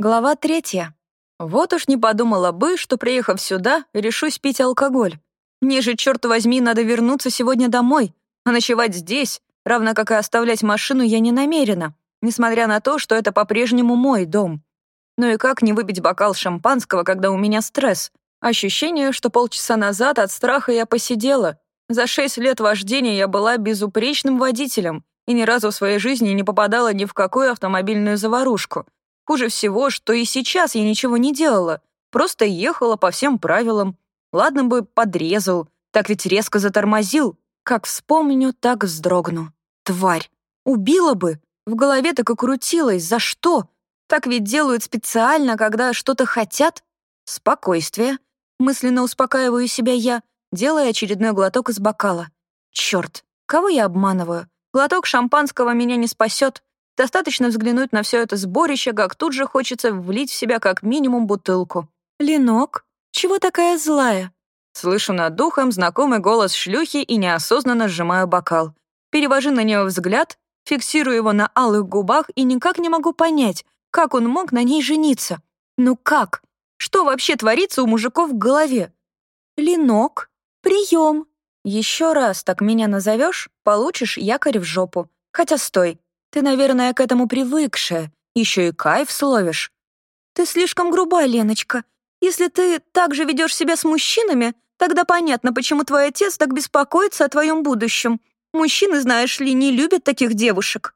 Глава третья. Вот уж не подумала бы, что, приехав сюда, решусь пить алкоголь. Мне же, черт возьми, надо вернуться сегодня домой, а ночевать здесь, равно как и оставлять машину, я не намерена, несмотря на то, что это по-прежнему мой дом. Ну и как не выпить бокал шампанского, когда у меня стресс? Ощущение, что полчаса назад от страха я посидела. За шесть лет вождения я была безупречным водителем и ни разу в своей жизни не попадала ни в какую автомобильную заварушку. Хуже всего, что и сейчас я ничего не делала, просто ехала по всем правилам. Ладно бы подрезал, так ведь резко затормозил. Как вспомню, так вздрогну. Тварь. Убила бы. В голове так и крутилось. За что? Так ведь делают специально, когда что-то хотят. Спокойствие. Мысленно успокаиваю себя я, делая очередной глоток из бокала. Черт, кого я обманываю? Глоток шампанского меня не спасет. Достаточно взглянуть на все это сборище, как тут же хочется влить в себя как минимум бутылку. «Ленок, чего такая злая?» Слышу над духом знакомый голос шлюхи и неосознанно сжимаю бокал. Перевожу на нее взгляд, фиксирую его на алых губах и никак не могу понять, как он мог на ней жениться. Ну как? Что вообще творится у мужиков в голове? Ленок, прием. Еще раз так меня назовешь, получишь якорь в жопу. Хотя стой, ты, наверное, к этому привыкшая, еще и кайф словишь. Ты слишком груба, Леночка. Если ты так же ведешь себя с мужчинами, тогда понятно, почему твой отец так беспокоится о твоем будущем. Мужчины, знаешь ли, не любят таких девушек.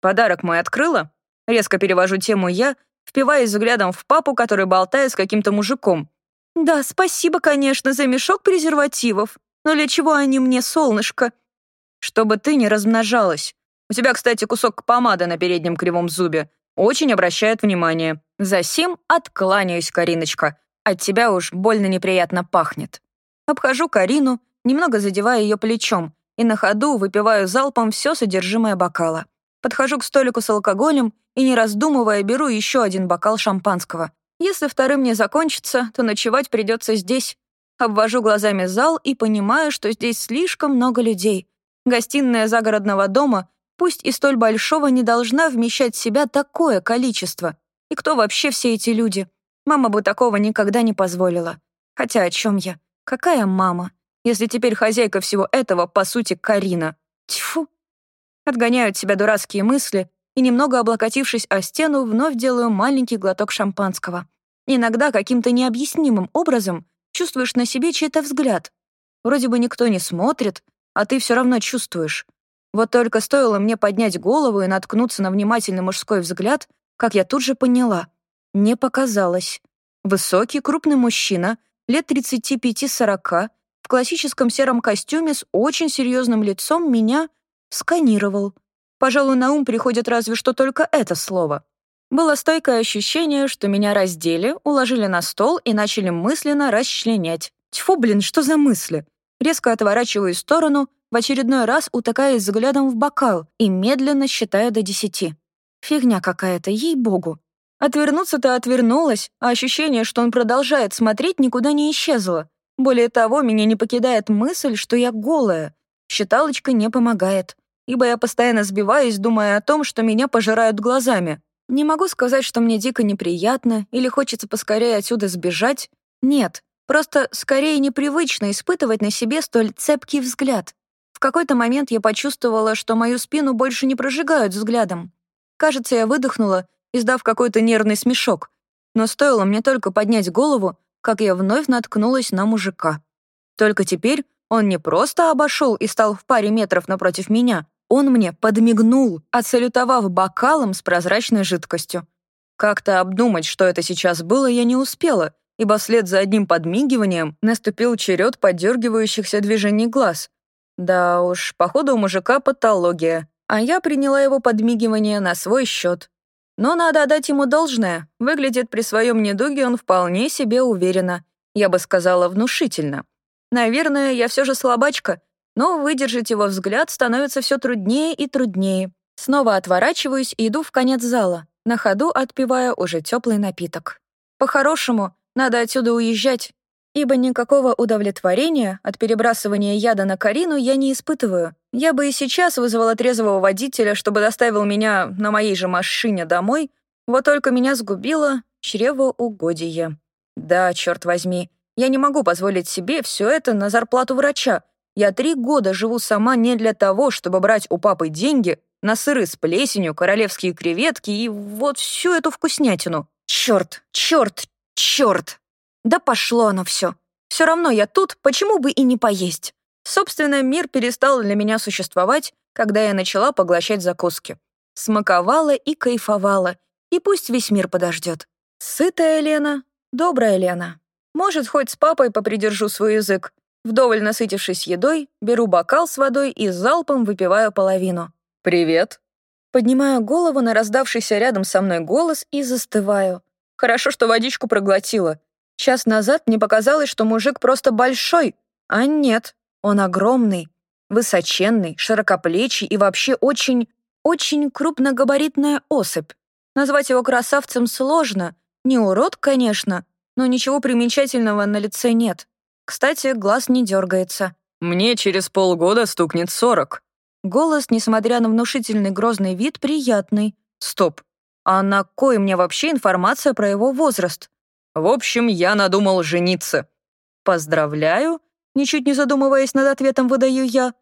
Подарок мой открыла? Резко перевожу тему я, впиваясь взглядом в папу, который болтает с каким-то мужиком. «Да, спасибо, конечно, за мешок презервативов. Но для чего они мне, солнышко?» «Чтобы ты не размножалась. У тебя, кстати, кусок помады на переднем кривом зубе. Очень обращает внимание. За сим откланяюсь, Кариночка. От тебя уж больно неприятно пахнет». Обхожу Карину, немного задевая ее плечом, и на ходу выпиваю залпом все содержимое бокала. Подхожу к столику с алкоголем и, не раздумывая, беру еще один бокал шампанского. Если вторым не закончится, то ночевать придется здесь. Обвожу глазами зал и понимаю, что здесь слишком много людей. Гостиная загородного дома, пусть и столь большого, не должна вмещать в себя такое количество. И кто вообще все эти люди? Мама бы такого никогда не позволила. Хотя о чем я? Какая мама? Если теперь хозяйка всего этого, по сути, Карина. Тьфу, Отгоняю от себя дурацкие мысли и, немного облокотившись о стену, вновь делаю маленький глоток шампанского. Иногда каким-то необъяснимым образом чувствуешь на себе чей-то взгляд. Вроде бы никто не смотрит, а ты все равно чувствуешь. Вот только стоило мне поднять голову и наткнуться на внимательный мужской взгляд, как я тут же поняла. Не показалось. Высокий, крупный мужчина, лет 35-40, в классическом сером костюме с очень серьезным лицом меня Сканировал. Пожалуй, на ум приходит разве что только это слово. Было стойкое ощущение, что меня раздели, уложили на стол и начали мысленно расчленять. Тьфу, блин, что за мысли? Резко отворачиваю в сторону, в очередной раз утыкаясь взглядом в бокал и медленно считаю до десяти. Фигня какая-то, ей-богу. Отвернуться-то отвернулась, а ощущение, что он продолжает смотреть, никуда не исчезло. Более того, меня не покидает мысль, что я голая. Считалочка не помогает, ибо я постоянно сбиваюсь, думая о том, что меня пожирают глазами. Не могу сказать, что мне дико неприятно или хочется поскорее отсюда сбежать. Нет, просто скорее непривычно испытывать на себе столь цепкий взгляд. В какой-то момент я почувствовала, что мою спину больше не прожигают взглядом. Кажется, я выдохнула, издав какой-то нервный смешок. Но стоило мне только поднять голову, как я вновь наткнулась на мужика. Только теперь он не просто обошел и стал в паре метров напротив меня, он мне подмигнул, отсалютовав бокалом с прозрачной жидкостью. Как-то обдумать, что это сейчас было, я не успела, ибо вслед за одним подмигиванием наступил черед подергивающихся движений глаз. Да уж, походу у мужика патология, а я приняла его подмигивание на свой счет. Но надо отдать ему должное, выглядит при своем недуге он вполне себе уверенно, я бы сказала, внушительно. Наверное, я все же слабачка, но выдержать его взгляд становится все труднее и труднее. Снова отворачиваюсь и иду в конец зала, на ходу отпивая уже теплый напиток. По-хорошему, надо отсюда уезжать, ибо никакого удовлетворения от перебрасывания яда на Карину я не испытываю. Я бы и сейчас вызвала трезвого водителя, чтобы доставил меня на моей же машине домой, Вот только меня сгубило чревоугодие. Да, черт возьми, я не могу позволить себе все это на зарплату врача. Я три года живу сама не для того, чтобы брать у папы деньги на сыры с плесенью, королевские креветки и вот всю эту вкуснятину. Черт, черт, черт! Да пошло оно все. Все равно я тут, почему бы и не поесть? Собственно, мир перестал для меня существовать, когда я начала поглощать закуски. Смаковала и кайфовала, и пусть весь мир подождет. Сытая Лена, добрая Лена. Может, хоть с папой попридержу свой язык. Вдоволь насытившись едой, беру бокал с водой и залпом выпиваю половину. «Привет». Поднимаю голову на раздавшийся рядом со мной голос и застываю. Хорошо, что водичку проглотила. Час назад мне показалось, что мужик просто большой, а нет, он огромный, высоченный, широкоплечий и вообще очень, очень крупногабаритная особь. Назвать его красавцем сложно, не урод, конечно, но ничего примечательного на лице нет. Кстати, глаз не дергается. «Мне через полгода стукнет сорок». Голос, несмотря на внушительный грозный вид, приятный. Стоп. А на кой мне вообще информация про его возраст? В общем, я надумал жениться. Поздравляю, ничуть не задумываясь над ответом, выдаю я.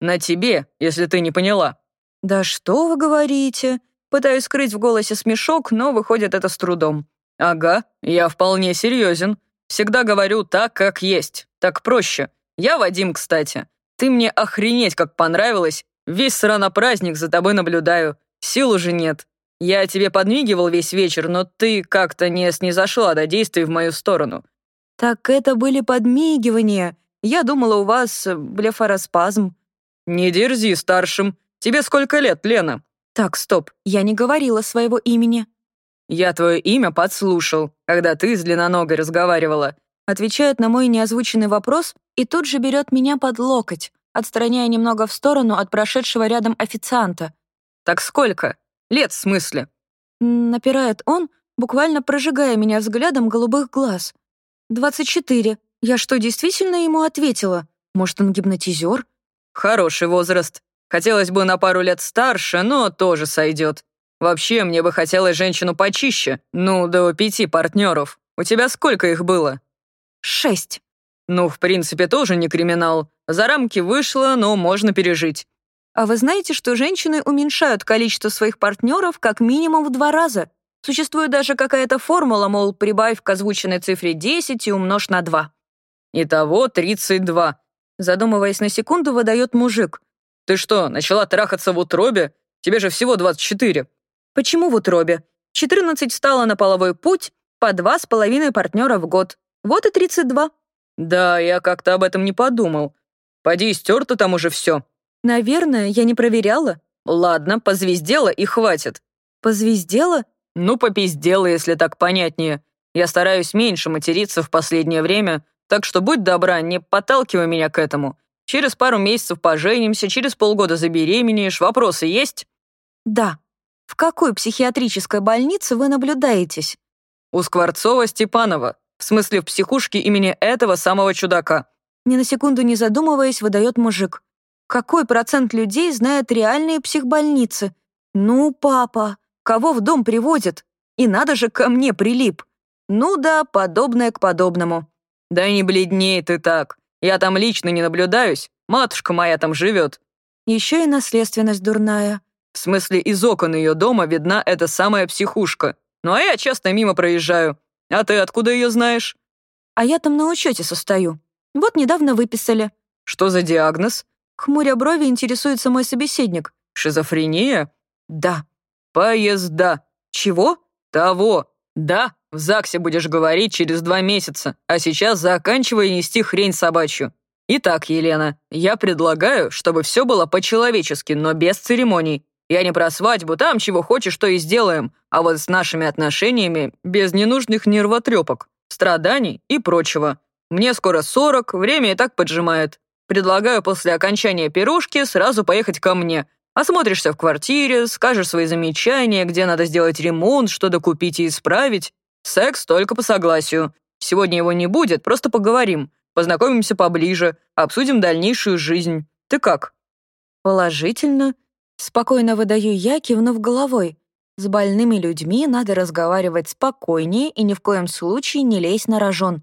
На тебе, если ты не поняла. Да что вы говорите? Пытаюсь скрыть в голосе смешок, но выходит это с трудом. Ага, я вполне серьезен. Всегда говорю так, как есть. Так проще. Я Вадим, кстати. Ты мне охренеть как понравилась. Весь сраный праздник за тобой наблюдаю. Сил уже нет. Я тебе подмигивал весь вечер, но ты как-то не снизошла до действий в мою сторону». «Так это были подмигивания. Я думала, у вас блефороспазм». «Не дерзи старшим. Тебе сколько лет, Лена?» «Так, стоп, я не говорила своего имени». «Я твое имя подслушал, когда ты с длинноногой разговаривала». Отвечает на мой неозвученный вопрос и тут же берет меня под локоть, отстраняя немного в сторону от прошедшего рядом официанта. «Так сколько?» Лет в смысле?» Напирает он, буквально прожигая меня взглядом голубых глаз. «Двадцать четыре. Я что, действительно ему ответила? Может, он гипнотизер?» «Хороший возраст. Хотелось бы на пару лет старше, но тоже сойдет. Вообще, мне бы хотелось женщину почище. Ну, до пяти партнеров. У тебя сколько их было?» «Шесть». «Ну, в принципе, тоже не криминал. За рамки вышло, но можно пережить. А вы знаете, что женщины уменьшают количество своих партнеров как минимум в два раза? Существует даже какая-то формула, мол, прибавь к озвученной цифре 10 и умножь на 2. Итого 32. Задумываясь на секунду, выдает мужик. Ты что, начала трахаться в утробе? Тебе же всего 24. Почему в утробе? 14 стало на половой путь, по два с половиной партнера в год. Вот и 32. Да, я как-то об этом не подумал. Поди, стерто там уже все. «Наверное, я не проверяла». «Ладно, позвездела и хватит». «Позвездела?» «Ну, попиздела, если так понятнее. Я стараюсь меньше материться в последнее время, так что будь добра, не подталкивай меня к этому. Через пару месяцев поженимся, через полгода забеременеешь. Вопросы есть?» «Да. В какой психиатрической больнице вы наблюдаетесь?» «У Скворцова-Степанова. В смысле, в психушке имени этого самого чудака». Ни на секунду не задумываясь, выдает мужик. Какой процент людей знает реальные психбольницы? Ну, папа, кого в дом приводят? И надо же ко мне прилип. Ну да, подобное к подобному. Да не бледней ты так. Я там лично не наблюдаюсь. Матушка моя там живет. Еще и наследственность дурная. В смысле, из окон ее дома видна эта самая психушка. Ну а я часто мимо проезжаю. А ты откуда ее знаешь? А я там на учете состою. Вот недавно выписали. Что за диагноз? Хмуря брови интересуется мой собеседник. «Шизофрения?» «Да». «Поезда». «Чего?» «Того». «Да, в ЗАГСе будешь говорить через два месяца, а сейчас заканчивай нести хрень собачью». «Итак, Елена, я предлагаю, чтобы все было по-человечески, но без церемоний. Я не про свадьбу, там чего хочешь, то и сделаем, а вот с нашими отношениями без ненужных нервотрепок, страданий и прочего. Мне скоро сорок, время и так поджимает. Предлагаю после окончания пирожки сразу поехать ко мне. Осмотришься в квартире, скажешь свои замечания, где надо сделать ремонт, что докупить и исправить. Секс только по согласию. Сегодня его не будет, просто поговорим. Познакомимся поближе, обсудим дальнейшую жизнь. Ты как?» «Положительно». Спокойно выдаю я, кивнув головой. С больными людьми надо разговаривать спокойнее и ни в коем случае не лезь на рожон.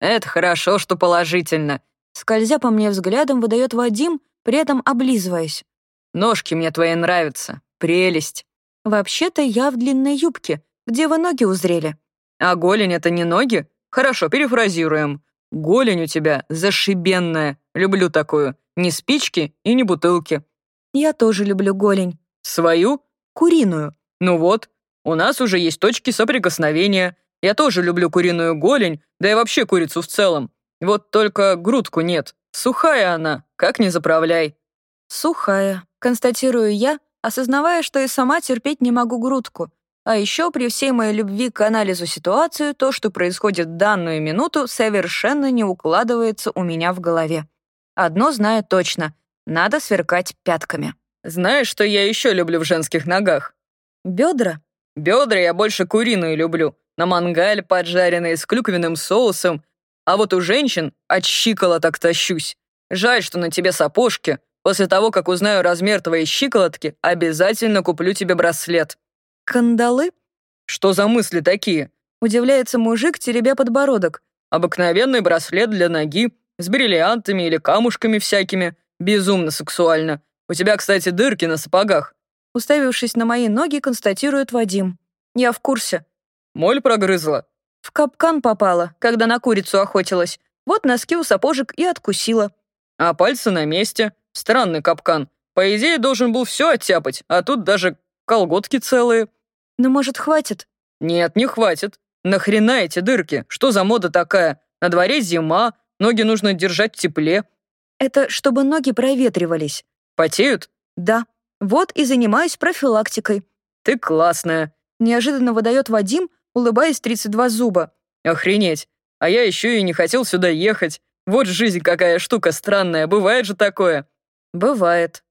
Это хорошо, что положительно. Скользя по мне взглядом, выдает Вадим, при этом облизываясь. Ножки мне твои нравятся. Прелесть. Вообще-то я в длинной юбке. Где вы ноги узрели? А голень — это не ноги? Хорошо, перефразируем. Голень у тебя зашибенная. Люблю такую. Ни спички и ни бутылки. Я тоже люблю голень. Свою? Куриную. Ну вот, у нас уже есть точки соприкосновения. Я тоже люблю куриную голень, да и вообще курицу в целом. Вот только грудку нет. Сухая она, как не заправляй. Сухая, констатирую я, осознавая, что и сама терпеть не могу грудку. А еще при всей моей любви к анализу ситуации, то, что происходит в данную минуту, совершенно не укладывается у меня в голове. Одно знаю точно — надо сверкать пятками. Знаешь, что я еще люблю в женских ногах? Бедра? Бедра я больше куриные люблю. На мангале поджаренные с клюквенным соусом. А вот у женщин от щиколоток тащусь. Жаль, что на тебе сапожки. После того, как узнаю размер твоей щиколотки, обязательно куплю тебе браслет. Кандалы? Что за мысли такие? Удивляется мужик, теребя подбородок. Обыкновенный браслет для ноги, с бриллиантами или камушками всякими. Безумно сексуально. У тебя, кстати, дырки на сапогах. Уставившись на мои ноги, констатирует Вадим. Я в курсе. Моль прогрызла. В капкан попала, когда на курицу охотилась. Вот носки у сапожек и откусила. А пальцы на месте. Странный капкан. По идее, должен был все оттяпать, а тут даже колготки целые. Ну, может, хватит? Нет, не хватит. Нахрена эти дырки? Что за мода такая? На дворе зима, ноги нужно держать в тепле. Это чтобы ноги проветривались. Потеют? Да. Вот и занимаюсь профилактикой. Ты классная. Неожиданно выдает Вадим, улыбаясь 32 зуба. Охренеть. А я еще и не хотел сюда ехать. Вот жизнь какая штука странная. Бывает же такое? Бывает.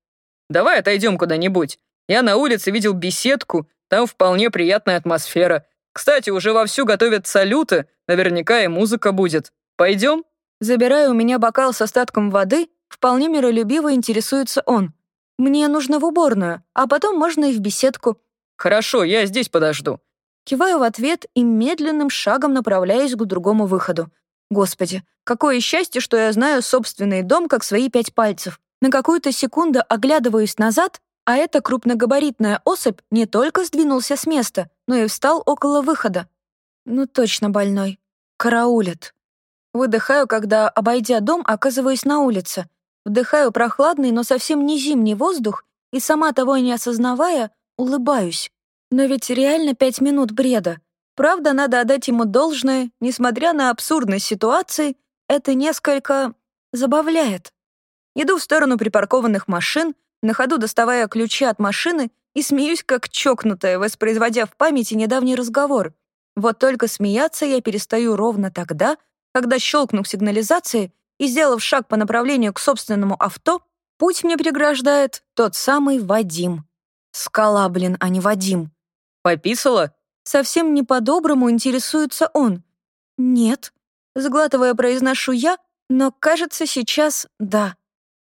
Давай отойдем куда-нибудь. Я на улице видел беседку, там вполне приятная атмосфера. Кстати, уже вовсю готовят салюты, наверняка и музыка будет. Пойдем?» Забирая у меня бокал с остатком воды, вполне миролюбиво интересуется он. «Мне нужно в уборную, а потом можно и в беседку». «Хорошо, я здесь подожду». Киваю в ответ и медленным шагом направляюсь к другому выходу. Господи, какое счастье, что я знаю собственный дом как свои пять пальцев. На какую-то секунду оглядываюсь назад а эта крупногабаритная особь не только сдвинулся с места, но и встал около выхода. Ну точно больной. Караулит. Выдыхаю, когда, обойдя дом, оказываюсь на улице. Вдыхаю прохладный, но совсем не зимний воздух и, сама того не осознавая, улыбаюсь. Но ведь реально пять минут бреда. Правда, надо отдать ему должное, несмотря на абсурдность ситуации, это несколько забавляет. Иду в сторону припаркованных машин, на ходу доставая ключи от машины и смеюсь как чокнутая, воспроизводя в памяти недавний разговор. Вот только смеяться я перестаю ровно тогда, когда, щелкнув сигнализацией и сделав шаг по направлению к собственному авто, путь мне преграждает тот самый Вадим. Скала, блин, а не Вадим. «Пописала?» Совсем не по-доброму интересуется он. «Нет», — сглатывая, произношу я, но, кажется, сейчас да.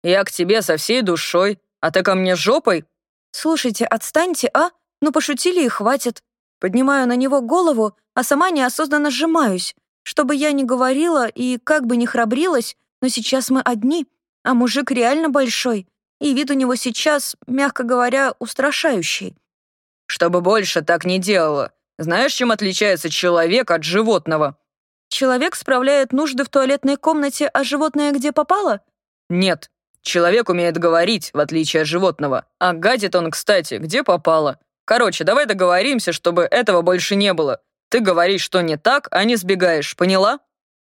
«Я к тебе со всей душой. А ты ко мне жопой?» «Слушайте, отстаньте, а? Ну, пошутили и хватит». Поднимаю на него голову, а сама неосознанно сжимаюсь. Чтобы я не говорила и как бы не храбрилась, но сейчас мы одни, а мужик реально большой, и вид у него сейчас, мягко говоря, устрашающий. «Чтобы больше так не делала. Знаешь, чем отличается человек от животного?» «Человек справляет нужды в туалетной комнате, а животное где попало?» «Нет, Человек умеет говорить, в отличие от животного. А гадит он, кстати, где попало. Короче, давай договоримся, чтобы этого больше не было. Ты говоришь, что не так, а не сбегаешь, поняла?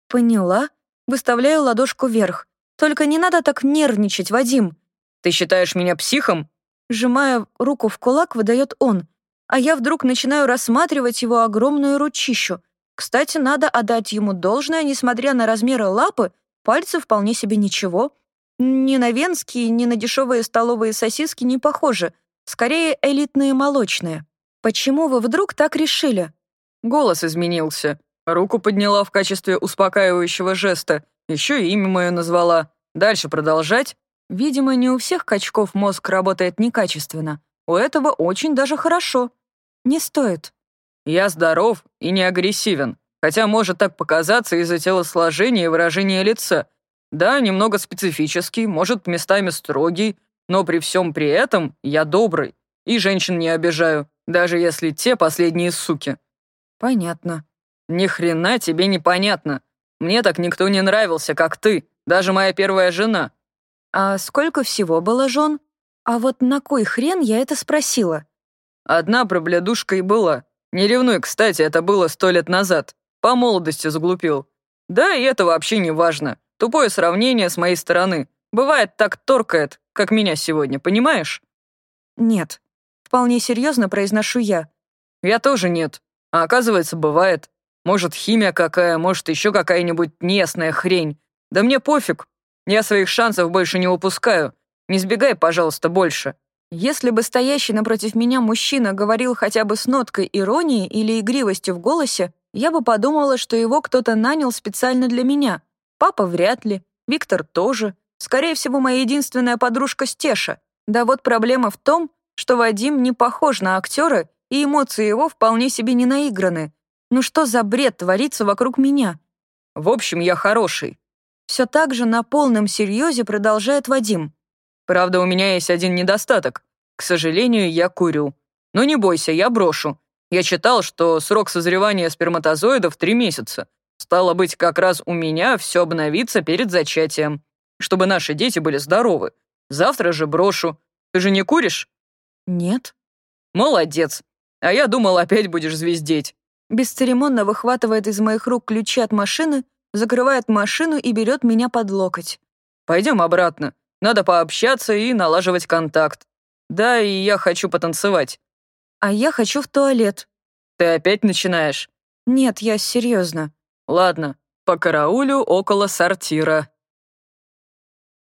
Поняла. Выставляю ладошку вверх. Только не надо так нервничать, Вадим. Ты считаешь меня психом? Сжимая руку в кулак, выдает он. А я вдруг начинаю рассматривать его огромную ручищу. Кстати, надо отдать ему должное, несмотря на размеры лапы, пальцы вполне себе ничего. Ни на венские, ни на дешевые столовые сосиски не похожи. Скорее, элитные молочные. Почему вы вдруг так решили? Голос изменился. Руку подняла в качестве успокаивающего жеста. Еще и имя мое назвала. Дальше продолжать? Видимо, не у всех качков мозг работает некачественно. У этого очень даже хорошо. Не стоит. Я здоров и не агрессивен, хотя может так показаться из-за телосложения и выражения лица. Да, немного специфический, может, местами строгий, но при всем при этом я добрый и женщин не обижаю, даже если те последние суки. Понятно. Ни хрена тебе непонятно. Мне так никто не нравился, как ты, даже моя первая жена. А сколько всего было жен? А вот на кой хрен я это спросила? Одна проблядушка и была. Не ревнуй, кстати, это было сто лет назад. По молодости заглупил. Да, и это вообще не важно. Тупое сравнение с моей стороны. Бывает так торкает, как меня сегодня, понимаешь? Нет. Вполне серьезно произношу я. Я тоже нет. А оказывается, бывает. Может, химия какая, может, еще какая-нибудь несная хрень. Да мне пофиг. Я своих шансов больше не упускаю. Не сбегай, пожалуйста, больше. Если бы стоящий напротив меня мужчина говорил хотя бы с ноткой иронии или игривостью в голосе, я бы подумала, что его кто-то нанял специально для меня. Папа вряд ли, Виктор тоже. Скорее всего, моя единственная подружка Стеша. Да вот проблема в том, что Вадим не похож на актера, и эмоции его вполне себе не наиграны. Ну что за бред творится вокруг меня? В общем, я хороший. Все так же на полном серьезе продолжает Вадим. Правда, у меня есть один недостаток. К сожалению, я курю. Но не бойся, я брошу. Я читал, что срок созревания сперматозоидов три месяца. Стало быть, как раз у меня все обновится перед зачатием. Чтобы наши дети были здоровы. Завтра же брошу. Ты же не куришь? Нет. Молодец. А я думал, опять будешь звездеть. Бесцеремонно выхватывает из моих рук ключи от машины, закрывает машину и берет меня под локоть. Пойдем обратно. Надо пообщаться и налаживать контакт. Да, и я хочу потанцевать. А я хочу в туалет. Ты опять начинаешь? Нет, я серьезно. Ладно, по караулю около сортира.